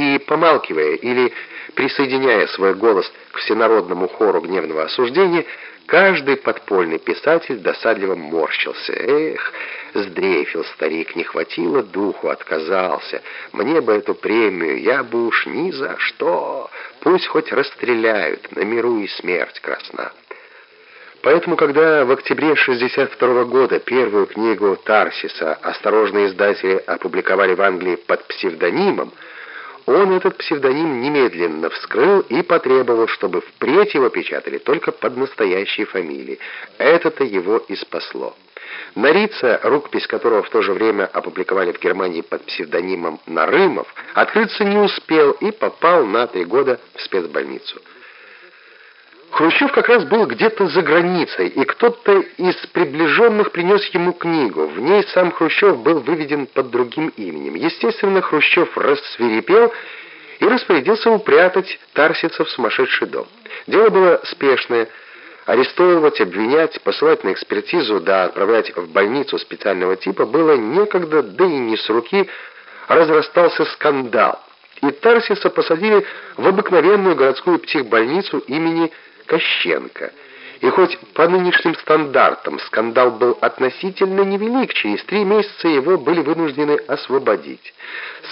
И, помалкивая или присоединяя свой голос к всенародному хору гневного осуждения, каждый подпольный писатель досадливо морщился. Эх, сдрейфил старик, не хватило духу, отказался. Мне бы эту премию, я бы уж ни за что. Пусть хоть расстреляют, на миру и смерть красна. Поэтому, когда в октябре 62 года первую книгу Тарсиса осторожные издатели опубликовали в Англии под псевдонимом, он этот псевдоним немедленно вскрыл и потребовал, чтобы впредь его печатали только под настоящей фамилией. Это-то его и спасло. Нарица, рукопись которого в то же время опубликовали в Германии под псевдонимом Нарымов, открыться не успел и попал на три года в спецбольницу. Хрущев как раз был где-то за границей, и кто-то из приближенных принес ему книгу. В ней сам Хрущев был выведен под другим именем. Естественно, Хрущев рассверепел и распорядился упрятать Тарсица в сумасшедший дом. Дело было спешное. Арестовывать, обвинять, посылать на экспертизу, да отправлять в больницу специального типа было некогда, да и не с руки разрастался скандал. И Тарсиса посадили в обыкновенную городскую психбольницу имени Кощенко. И хоть по нынешним стандартам скандал был относительно невелик, через три месяца его были вынуждены освободить.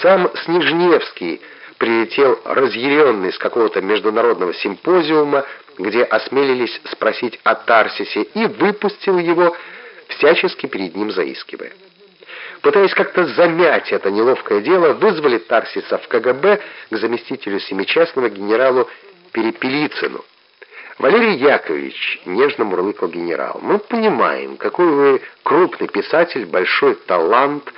Сам Снежневский прилетел разъяренный с какого-то международного симпозиума, где осмелились спросить о Тарсисе, и выпустил его, всячески перед ним заискивая. Пытаясь как-то замять это неловкое дело, вызвали Тарсиса в КГБ к заместителю семичастного генералу Перепелицыну. Валерий Яковлевич, нежно мурлыкал генерал, мы понимаем, какой вы крупный писатель, большой талант.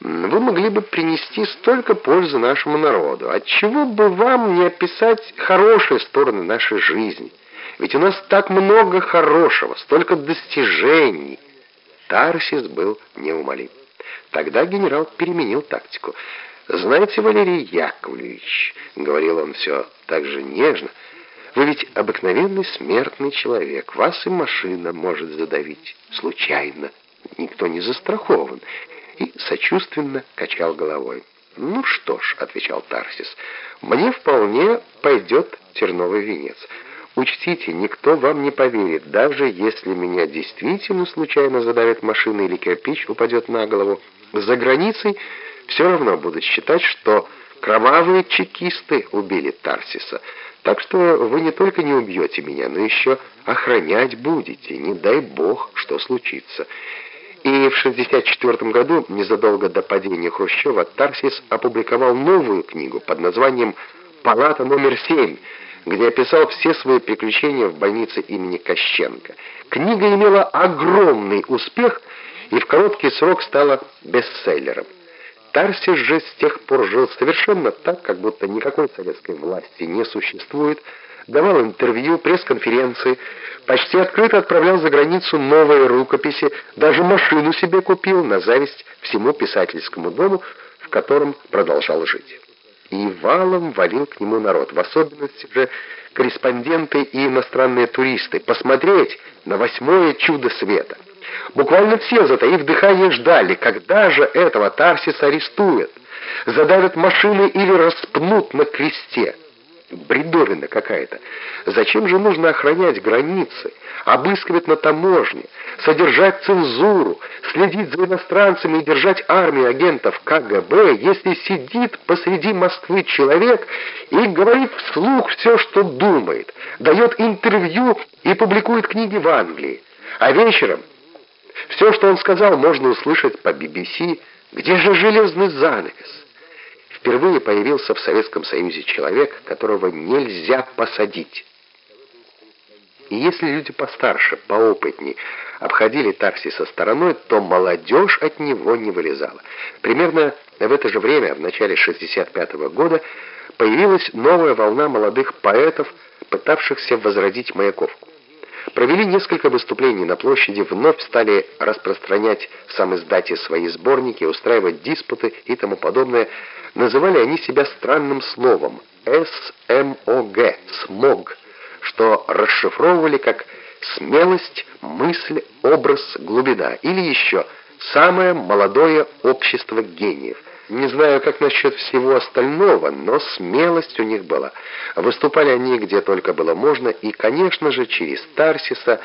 Вы могли бы принести столько пользы нашему народу. Отчего бы вам не описать хорошие стороны нашей жизни? Ведь у нас так много хорошего, столько достижений. Тарсис был неумолим. Тогда генерал переменил тактику. «Знаете, Валерий Яковлевич», — говорил он все так же нежно, — вы ведь обыкновенный смертный человек. Вас и машина может задавить. Случайно. Никто не застрахован. И сочувственно качал головой. «Ну что ж», — отвечал Тарсис, — «мне вполне пойдет терновый венец. Учтите, никто вам не поверит, даже если меня действительно случайно задавит машина или кирпич упадет на голову. За границей все равно будут считать, что кровавые чекисты убили Тарсиса». Так что вы не только не убьете меня, но еще охранять будете, не дай бог, что случится. И в 64 году, незадолго до падения Хрущева, Тарсис опубликовал новую книгу под названием «Палата номер 7», где описал все свои приключения в больнице имени Кощенко. Книга имела огромный успех и в короткий срок стала бестселлером. Тарсис же с тех пор жил совершенно так, как будто никакой советской власти не существует, давал интервью, пресс-конференции, почти открыто отправлял за границу новые рукописи, даже машину себе купил на зависть всему писательскому дому, в котором продолжал жить. И валом валил к нему народ, в особенности же корреспонденты и иностранные туристы, посмотреть на восьмое чудо света. Буквально все, затаив дыхание, ждали, когда же этого Тарсиса арестуют, задавят машины или распнут на кресте. Бредовина какая-то. Зачем же нужно охранять границы, обыскивать на таможне, содержать цензуру, следить за иностранцами и держать армию агентов КГБ, если сидит посреди Москвы человек и говорит вслух все, что думает, дает интервью и публикует книги в Англии, а вечером все, что он сказал, можно услышать по BBC. Где же железный занавес? Впервые появился в Советском Союзе человек, которого нельзя посадить. И если люди постарше, поопытнее обходили такси со стороной, то молодежь от него не вылезала. Примерно в это же время, в начале 65 -го года, появилась новая волна молодых поэтов, пытавшихся возродить Маяковку провели несколько выступлений на площади, вновь стали распространять в сам издате свои сборники, устраивать диспуты и тому подобное. Называли они себя странным словом «СМОГ» — «смог», что расшифровывали как «смелость», «мысль», «образ», «глубина» или еще «самое молодое общество гениев». Не знаю, как насчет всего остального, но смелость у них была. Выступали они где только было можно, и, конечно же, через Тарсиса